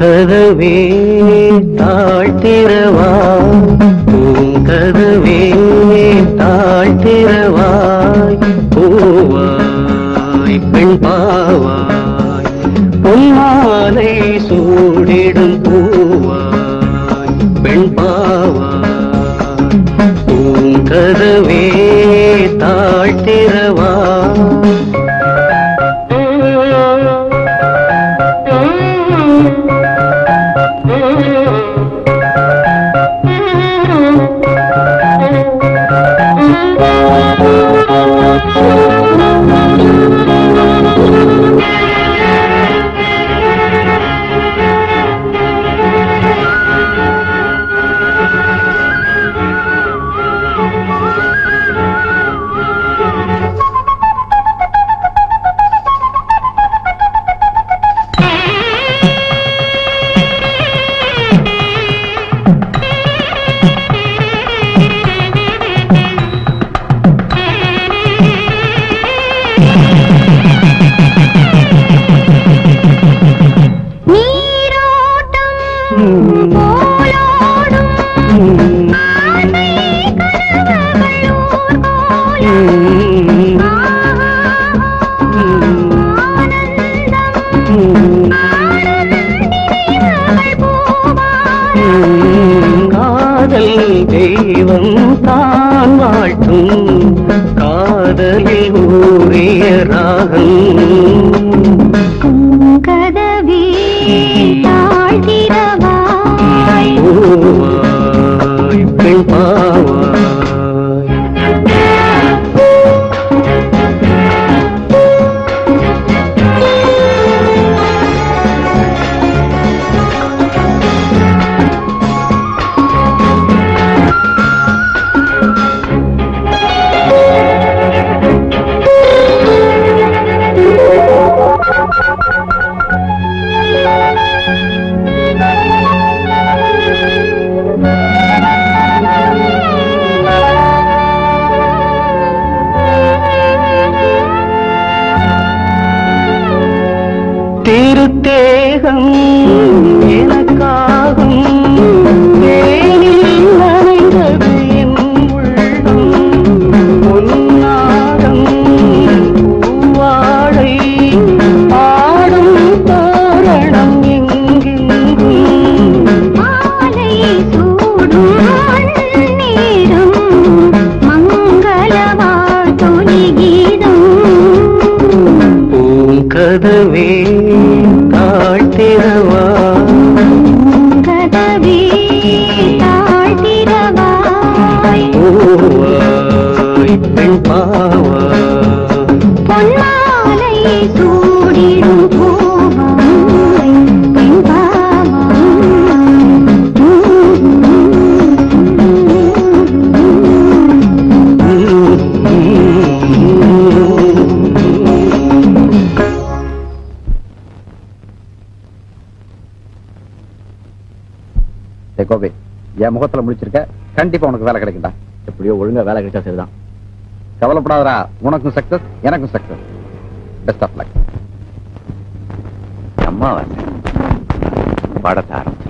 கதவே தாழ்த்திரவா பூங்கதவே பூவாய் காலம் தான் வாழ்த்தும் காதலில் ஊறிய ராகம். திருத்தேகம் கோபி என் முகத்துல முடிச்சிருக்க கண்டிப்பா உனக்கு வேலை கிடைக்கும்டா. எப்படியோ ஒழுங்கா வேலை கிடைச்சா சரிதான். கவலைப்படாதரா உனக்கும் சக்சஸ் எனக்கும் சக்சஸ் பெஸ்ட் ஆஃப் லக் அம்மா வந்து ஆரம்பிச்சு